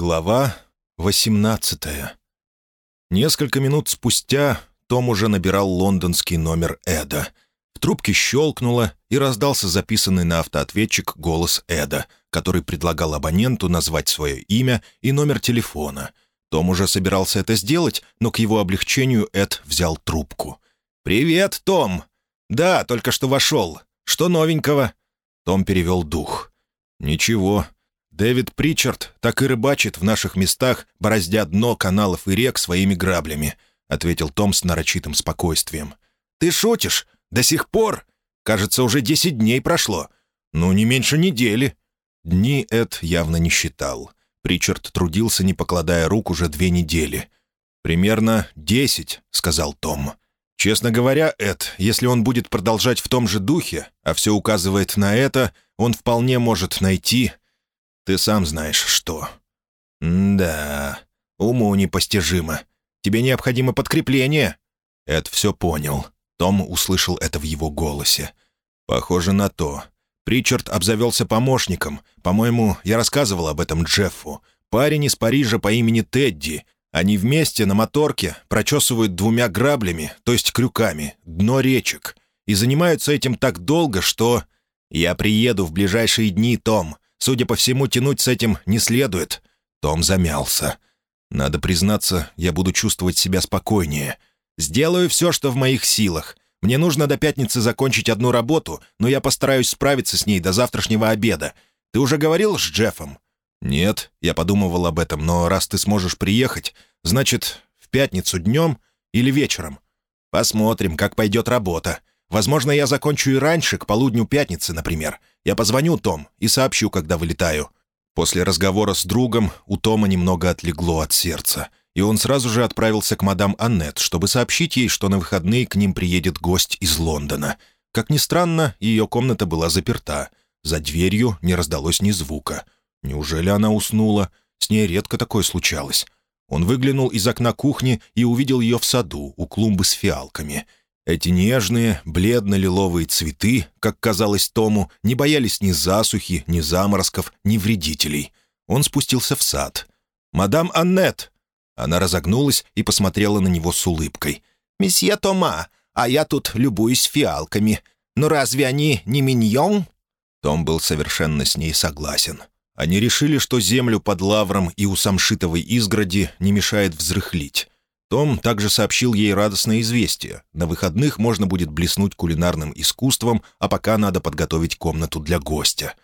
Глава 18 Несколько минут спустя Том уже набирал лондонский номер Эда. В трубке щелкнуло, и раздался записанный на автоответчик голос Эда, который предлагал абоненту назвать свое имя и номер телефона. Том уже собирался это сделать, но к его облегчению Эд взял трубку. «Привет, Том!» «Да, только что вошел. Что новенького?» Том перевел дух. «Ничего. Дэвид Причард так и рыбачит в наших местах, бороздя дно каналов и рек своими граблями», — ответил Том с нарочитым спокойствием. «Ты шутишь? До сих пор? Кажется, уже десять дней прошло. Ну, не меньше недели». Дни Эд явно не считал. Причард трудился, не покладая рук, уже две недели. «Примерно десять», — сказал Том. «Честно говоря, Эд, если он будет продолжать в том же духе, а все указывает на это, он вполне может найти ты сам знаешь, что». «Да, уму непостижимо. Тебе необходимо подкрепление». Эд все понял. Том услышал это в его голосе. «Похоже на то. Причард обзавелся помощником. По-моему, я рассказывал об этом Джеффу. Парень из Парижа по имени Тедди. Они вместе на моторке прочесывают двумя граблями, то есть крюками, дно речек. И занимаются этим так долго, что... Я приеду в ближайшие дни, Том. Судя по всему, тянуть с этим не следует. Том замялся. Надо признаться, я буду чувствовать себя спокойнее. Сделаю все, что в моих силах. Мне нужно до пятницы закончить одну работу, но я постараюсь справиться с ней до завтрашнего обеда. Ты уже говорил с Джеффом?» «Нет, я подумывал об этом, но раз ты сможешь приехать, значит, в пятницу днем или вечером. Посмотрим, как пойдет работа. Возможно, я закончу и раньше, к полудню пятницы, например. Я позвоню, Том, и сообщу, когда вылетаю». После разговора с другом у Тома немного отлегло от сердца, и он сразу же отправился к мадам Аннет, чтобы сообщить ей, что на выходные к ним приедет гость из Лондона. Как ни странно, ее комната была заперта. За дверью не раздалось ни звука. Неужели она уснула? С ней редко такое случалось. Он выглянул из окна кухни и увидел ее в саду, у клумбы с фиалками — эти нежные, бледно-лиловые цветы, как казалось Тому, не боялись ни засухи, ни заморозков, ни вредителей. Он спустился в сад. «Мадам Аннет!» Она разогнулась и посмотрела на него с улыбкой. «Месье Тома, а я тут любуюсь фиалками. Но разве они не миньон?» Том был совершенно с ней согласен. Они решили, что землю под лавром и у самшитовой изгороди не мешает взрыхлить. Том также сообщил ей радостное известие. На выходных можно будет блеснуть кулинарным искусством, а пока надо подготовить комнату для гостя.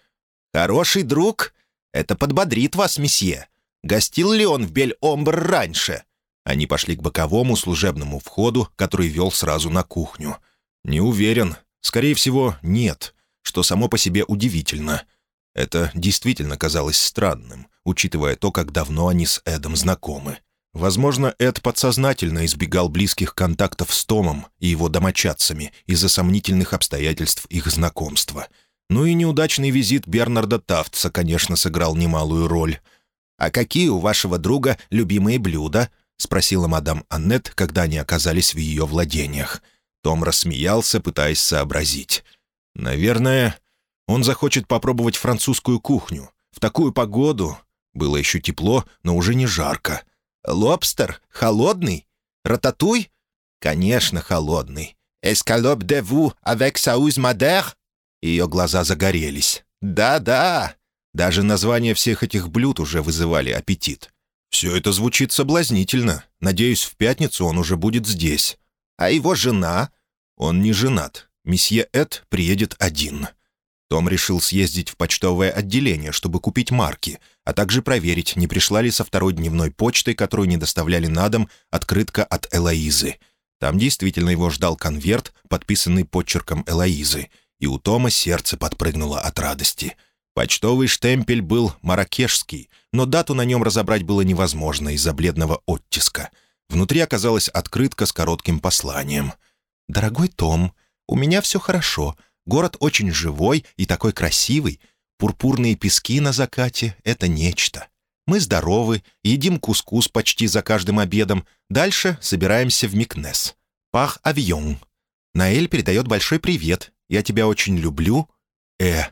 «Хороший друг? Это подбодрит вас, месье. Гостил ли он в Бель-Омбр раньше?» Они пошли к боковому служебному входу, который вел сразу на кухню. «Не уверен. Скорее всего, нет, что само по себе удивительно». Это действительно казалось странным, учитывая то, как давно они с Эдом знакомы. Возможно, Эд подсознательно избегал близких контактов с Томом и его домочадцами из-за сомнительных обстоятельств их знакомства. Ну и неудачный визит Бернарда Тафтса, конечно, сыграл немалую роль. «А какие у вашего друга любимые блюда?» — спросила мадам Аннет, когда они оказались в ее владениях. Том рассмеялся, пытаясь сообразить. «Наверное, он захочет попробовать французскую кухню. В такую погоду...» Было еще тепло, но уже не жарко. Лобстер? Холодный? Рататуй? Конечно, холодный. Эскалоп де ву avec сауз мадер? Ее глаза загорелись. Да-да. Даже названия всех этих блюд уже вызывали аппетит. Все это звучит соблазнительно. Надеюсь, в пятницу он уже будет здесь. А его жена? Он не женат. Месье Эд приедет один. Том решил съездить в почтовое отделение, чтобы купить марки, а также проверить, не пришла ли со второй дневной почтой, которую не доставляли на дом, открытка от Элоизы. Там действительно его ждал конверт, подписанный подчерком Элоизы, и у Тома сердце подпрыгнуло от радости. Почтовый штемпель был маракешский, но дату на нем разобрать было невозможно из-за бледного оттиска. Внутри оказалась открытка с коротким посланием. «Дорогой Том, у меня все хорошо. Город очень живой и такой красивый. Пурпурные пески на закате — это нечто. Мы здоровы, едим кускус почти за каждым обедом. Дальше собираемся в Микнес. Пах авион. Наэль передает большой привет. Я тебя очень люблю. Э.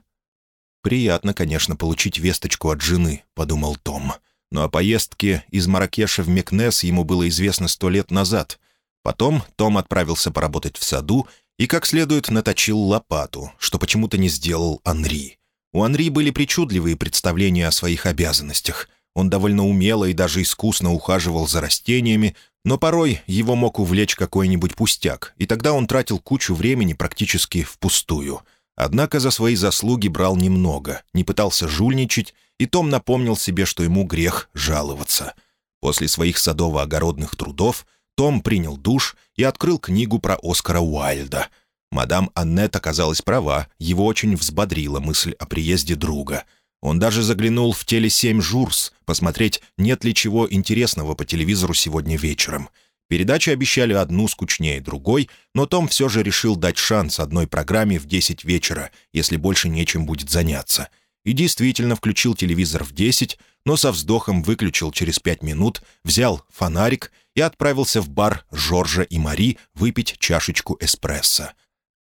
«Приятно, конечно, получить весточку от жены», — подумал Том. но о поездке из Маракеша в Мекнес ему было известно сто лет назад. Потом Том отправился поработать в саду и как следует наточил лопату, что почему-то не сделал Анри. У Анри были причудливые представления о своих обязанностях. Он довольно умело и даже искусно ухаживал за растениями, но порой его мог увлечь какой-нибудь пустяк, и тогда он тратил кучу времени практически впустую. Однако за свои заслуги брал немного, не пытался жульничать, и Том напомнил себе, что ему грех жаловаться. После своих садово-огородных трудов том принял душ и открыл книгу про Оскара Уайльда. Мадам Аннет оказалась права, его очень взбодрила мысль о приезде друга. Он даже заглянул в теле «Семь Журс» посмотреть, нет ли чего интересного по телевизору сегодня вечером. Передачи обещали одну скучнее другой, но Том все же решил дать шанс одной программе в 10 вечера, если больше нечем будет заняться. И действительно включил телевизор в 10, но со вздохом выключил через пять минут, взял фонарик и отправился в бар Жоржа и Мари выпить чашечку эспрессо.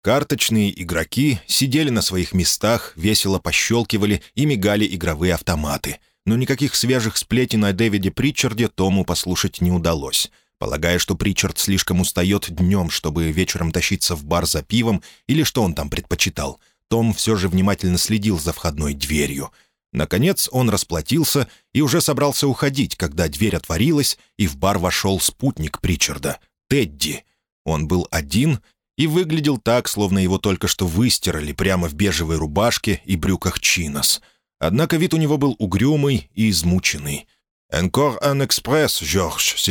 Карточные игроки сидели на своих местах, весело пощелкивали и мигали игровые автоматы. Но никаких свежих сплетен о Дэвиде Притчарде Тому послушать не удалось. Полагая, что Причард слишком устает днем, чтобы вечером тащиться в бар за пивом, или что он там предпочитал, том все же внимательно следил за входной дверью — Наконец он расплатился и уже собрался уходить, когда дверь отворилась, и в бар вошел спутник Причарда — Тедди. Он был один и выглядел так, словно его только что выстирали прямо в бежевой рубашке и брюках чинос. Однако вид у него был угрюмый и измученный. «Encore un express,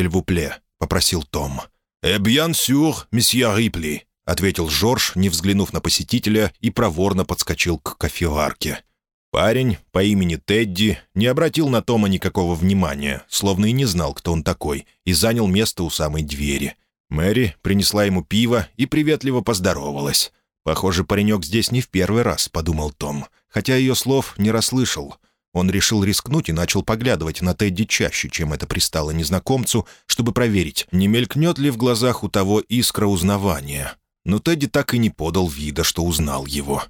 vous plaît», — попросил Том. «Eh bien sûr, месье Рипли», — ответил Жорж, не взглянув на посетителя, и проворно подскочил к кофеварке. Парень по имени Тедди не обратил на Тома никакого внимания, словно и не знал, кто он такой, и занял место у самой двери. Мэри принесла ему пиво и приветливо поздоровалась. «Похоже, паренек здесь не в первый раз», — подумал Том, хотя ее слов не расслышал. Он решил рискнуть и начал поглядывать на Тедди чаще, чем это пристало незнакомцу, чтобы проверить, не мелькнет ли в глазах у того искра узнавания. Но Тедди так и не подал вида, что узнал его.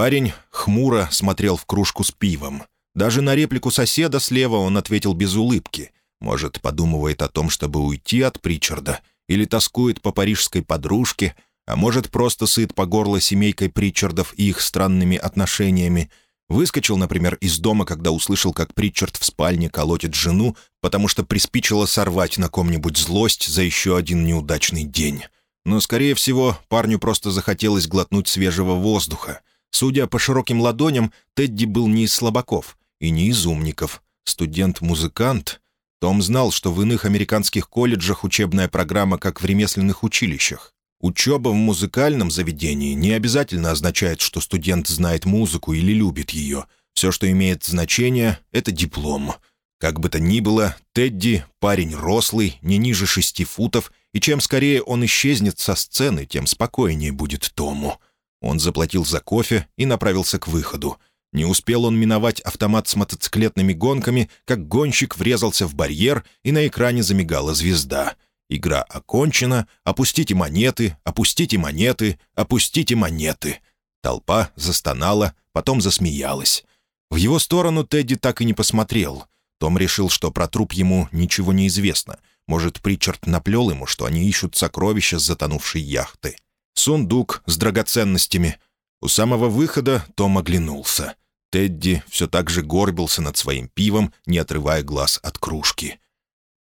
Парень хмуро смотрел в кружку с пивом. Даже на реплику соседа слева он ответил без улыбки. Может, подумывает о том, чтобы уйти от Причарда, или тоскует по парижской подружке, а может, просто сыт по горло семейкой Причардов и их странными отношениями. Выскочил, например, из дома, когда услышал, как Причард в спальне колотит жену, потому что приспичило сорвать на ком-нибудь злость за еще один неудачный день. Но, скорее всего, парню просто захотелось глотнуть свежего воздуха — Судя по широким ладоням, Тедди был не из слабаков и не из умников. Студент-музыкант. Том знал, что в иных американских колледжах учебная программа как в ремесленных училищах. Учеба в музыкальном заведении не обязательно означает, что студент знает музыку или любит ее. Все, что имеет значение, — это диплом. Как бы то ни было, Тедди — парень рослый, не ниже шести футов, и чем скорее он исчезнет со сцены, тем спокойнее будет Тому. Он заплатил за кофе и направился к выходу. Не успел он миновать автомат с мотоциклетными гонками, как гонщик врезался в барьер, и на экране замигала звезда. Игра окончена, опустите монеты, опустите монеты, опустите монеты. Толпа застонала, потом засмеялась. В его сторону Тедди так и не посмотрел. Том решил, что про труп ему ничего не известно. Может, Причард наплел ему, что они ищут сокровища с затонувшей яхты сундук с драгоценностями. У самого выхода Том оглянулся. Тедди все так же горбился над своим пивом, не отрывая глаз от кружки.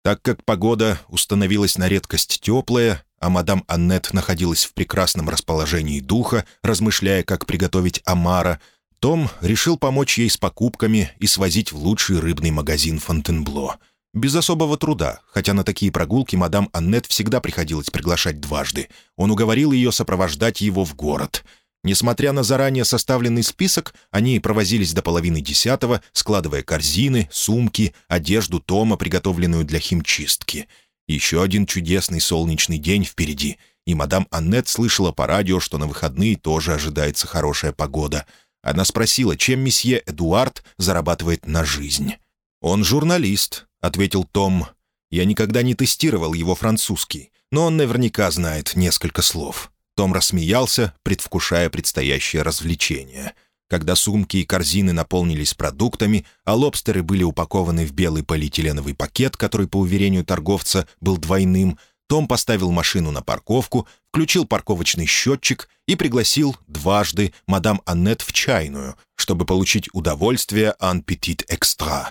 Так как погода установилась на редкость теплая, а мадам Аннет находилась в прекрасном расположении духа, размышляя, как приготовить омара, том решил помочь ей с покупками и свозить в лучший рыбный магазин Фонтенбло — без особого труда, хотя на такие прогулки мадам Аннет всегда приходилось приглашать дважды. Он уговорил ее сопровождать его в город. Несмотря на заранее составленный список, они провозились до половины десятого, складывая корзины, сумки, одежду Тома, приготовленную для химчистки. Еще один чудесный солнечный день впереди, и мадам Аннет слышала по радио, что на выходные тоже ожидается хорошая погода. Она спросила, чем месье Эдуард зарабатывает на жизнь. «Он журналист», — ответил Том. «Я никогда не тестировал его французский, но он наверняка знает несколько слов». Том рассмеялся, предвкушая предстоящее развлечение. Когда сумки и корзины наполнились продуктами, а лобстеры были упакованы в белый полиэтиленовый пакет, который, по уверению торговца, был двойным, том поставил машину на парковку, включил парковочный счетчик и пригласил дважды мадам Аннет в чайную, чтобы получить удовольствие «an petit extra».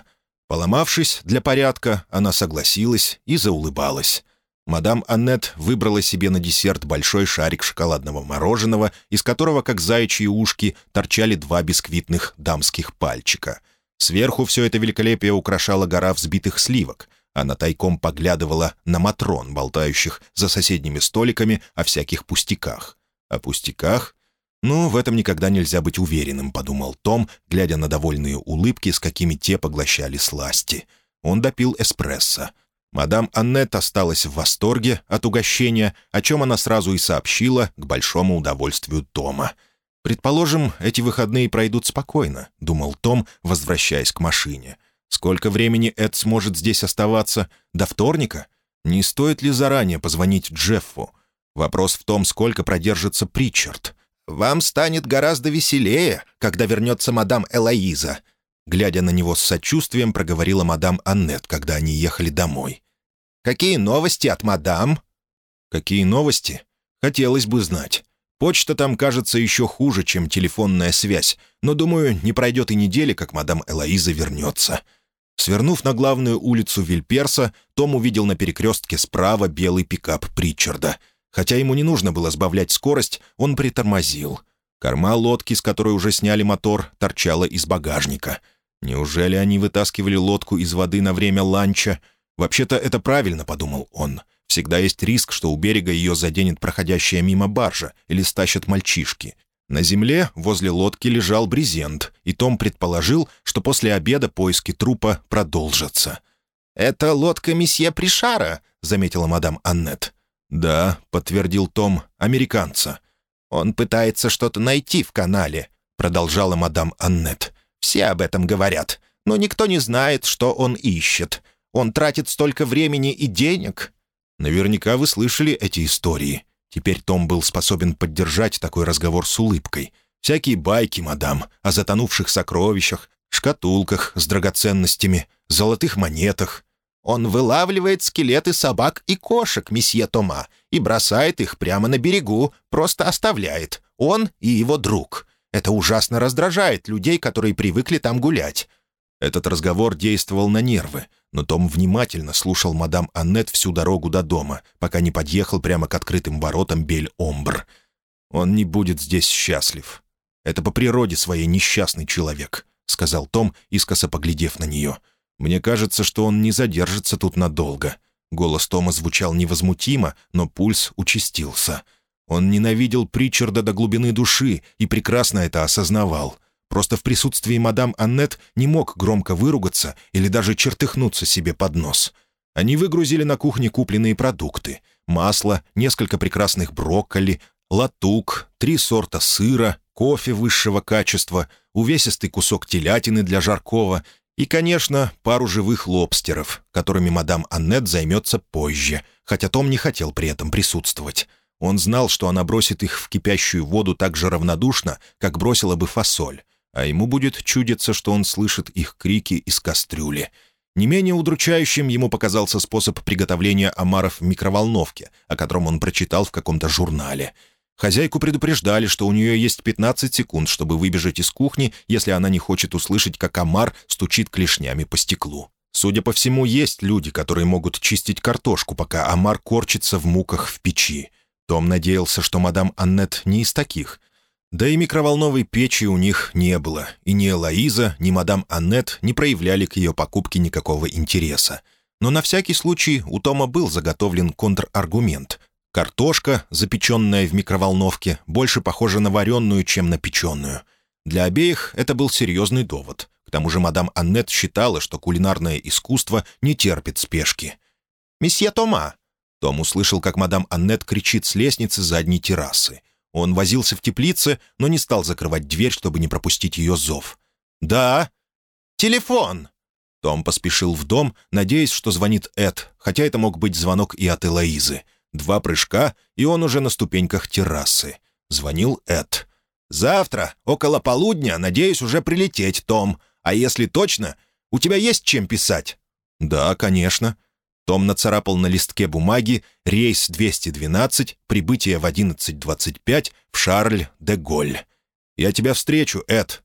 Поломавшись для порядка, она согласилась и заулыбалась. Мадам Аннет выбрала себе на десерт большой шарик шоколадного мороженого, из которого, как заячьи ушки, торчали два бисквитных дамских пальчика. Сверху все это великолепие украшала гора взбитых сливок. Она тайком поглядывала на матрон, болтающих за соседними столиками о всяких пустяках. О пустяках? Ну, в этом никогда нельзя быть уверенным, подумал Том, глядя на довольные улыбки, с какими те поглощали сласти. Он допил эспрессо. Мадам Аннет осталась в восторге от угощения, о чем она сразу и сообщила к большому удовольствию Тома. «Предположим, эти выходные пройдут спокойно», — думал Том, возвращаясь к машине. «Сколько времени Эд сможет здесь оставаться? До вторника? Не стоит ли заранее позвонить Джеффу? Вопрос в том, сколько продержится Причард. Вам станет гораздо веселее, когда вернется мадам Элоиза», Глядя на него с сочувствием, проговорила мадам Аннет, когда они ехали домой. «Какие новости от мадам?» «Какие новости? Хотелось бы знать. Почта там кажется еще хуже, чем телефонная связь, но, думаю, не пройдет и недели, как мадам Элоиза вернется». Свернув на главную улицу Вильперса, Том увидел на перекрестке справа белый пикап Причарда. Хотя ему не нужно было сбавлять скорость, он притормозил. Корма лодки, с которой уже сняли мотор, торчала из багажника — Неужели они вытаскивали лодку из воды на время ланча? Вообще-то это правильно, подумал он. Всегда есть риск, что у берега ее заденет проходящая мимо баржа или стащат мальчишки. На земле возле лодки лежал брезент, и Том предположил, что после обеда поиски трупа продолжатся. «Это лодка месье Пришара», — заметила мадам Аннет. «Да», — подтвердил Том, — «американца». «Он пытается что-то найти в канале», — продолжала мадам Аннет. Все об этом говорят, но никто не знает, что он ищет. Он тратит столько времени и денег». Наверняка вы слышали эти истории. Теперь Том был способен поддержать такой разговор с улыбкой. Всякие байки, мадам, о затонувших сокровищах, шкатулках с драгоценностями, золотых монетах. Он вылавливает скелеты собак и кошек, месье Тома, и бросает их прямо на берегу, просто оставляет. Он и его друг. Это ужасно раздражает людей, которые привыкли там гулять». Этот разговор действовал на нервы, но Том внимательно слушал мадам Аннет всю дорогу до дома, пока не подъехал прямо к открытым воротам Бель-Омбр. «Он не будет здесь счастлив. Это по природе своей несчастный человек», — сказал Том, искоса поглядев на нее. «Мне кажется, что он не задержится тут надолго». Голос Тома звучал невозмутимо, но пульс участился — он ненавидел Причарда до глубины души и прекрасно это осознавал. Просто в присутствии мадам Аннет не мог громко выругаться или даже чертыхнуться себе под нос. Они выгрузили на кухне купленные продукты. Масло, несколько прекрасных брокколи, латук, три сорта сыра, кофе высшего качества, увесистый кусок телятины для жаркого и, конечно, пару живых лобстеров, которыми мадам Аннет займется позже, хотя Том не хотел при этом присутствовать. Он знал, что она бросит их в кипящую воду так же равнодушно, как бросила бы фасоль, а ему будет чудиться, что он слышит их крики из кастрюли. Не менее удручающим ему показался способ приготовления омаров в микроволновке, о котором он прочитал в каком-то журнале. Хозяйку предупреждали, что у нее есть 15 секунд, чтобы выбежать из кухни, если она не хочет услышать, как омар стучит клешнями по стеклу. Судя по всему, есть люди, которые могут чистить картошку, пока омар корчится в муках в печи. Том надеялся, что мадам Аннет не из таких. Да и микроволновой печи у них не было, и ни Элоиза, ни мадам Аннет не проявляли к ее покупке никакого интереса. Но на всякий случай у Тома был заготовлен контраргумент. Картошка, запеченная в микроволновке, больше похожа на вареную, чем на печеную. Для обеих это был серьезный довод. К тому же мадам Аннет считала, что кулинарное искусство не терпит спешки. «Месье Тома, том услышал, как мадам Аннет кричит с лестницы задней террасы. Он возился в теплице, но не стал закрывать дверь, чтобы не пропустить ее зов. «Да?» «Телефон!» Том поспешил в дом, надеясь, что звонит Эд, хотя это мог быть звонок и от Элоизы. Два прыжка, и он уже на ступеньках террасы. Звонил Эд. «Завтра, около полудня, надеюсь уже прилететь, Том. А если точно, у тебя есть чем писать?» «Да, конечно». Том нацарапал на листке бумаги рейс 212, прибытие в 11.25 в Шарль-де-Голь. «Я тебя встречу, Эд».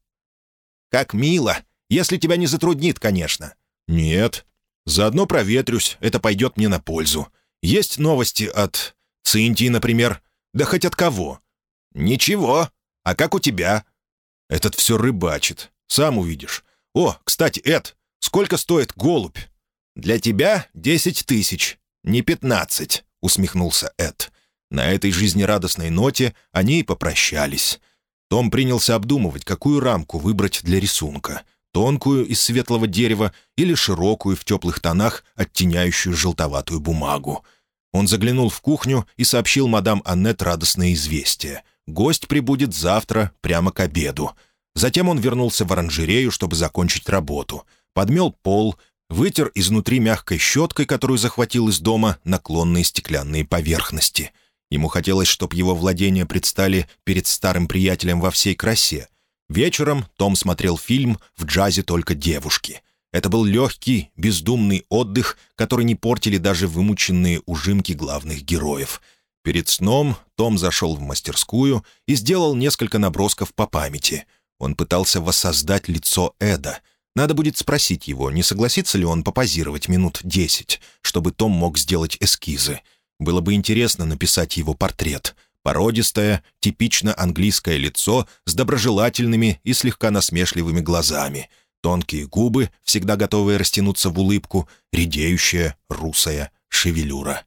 «Как мило, если тебя не затруднит, конечно». «Нет. Заодно проветрюсь, это пойдет мне на пользу. Есть новости от Цинтии, например? Да хоть от кого?» «Ничего. А как у тебя?» «Этот все рыбачит. Сам увидишь. О, кстати, Эд, сколько стоит голубь?» «Для тебя десять тысяч, не пятнадцать», — усмехнулся Эд. На этой жизнерадостной ноте они и попрощались. Том принялся обдумывать, какую рамку выбрать для рисунка — тонкую из светлого дерева или широкую в теплых тонах, оттеняющую желтоватую бумагу. Он заглянул в кухню и сообщил мадам Аннет радостное известие. Гость прибудет завтра, прямо к обеду. Затем он вернулся в оранжерею, чтобы закончить работу. Подмел пол, вытер изнутри мягкой щеткой, которую захватил из дома, наклонные стеклянные поверхности. Ему хотелось, чтобы его владения предстали перед старым приятелем во всей красе. Вечером Том смотрел фильм «В джазе только девушки». Это был легкий, бездумный отдых, который не портили даже вымученные ужимки главных героев. Перед сном Том зашел в мастерскую и сделал несколько набросков по памяти. Он пытался воссоздать лицо Эда — надо будет спросить его, не согласится ли он попозировать минут десять, чтобы Том мог сделать эскизы. Было бы интересно написать его портрет. Породистое, типично английское лицо с доброжелательными и слегка насмешливыми глазами. Тонкие губы, всегда готовые растянуться в улыбку, редеющая, русая шевелюра.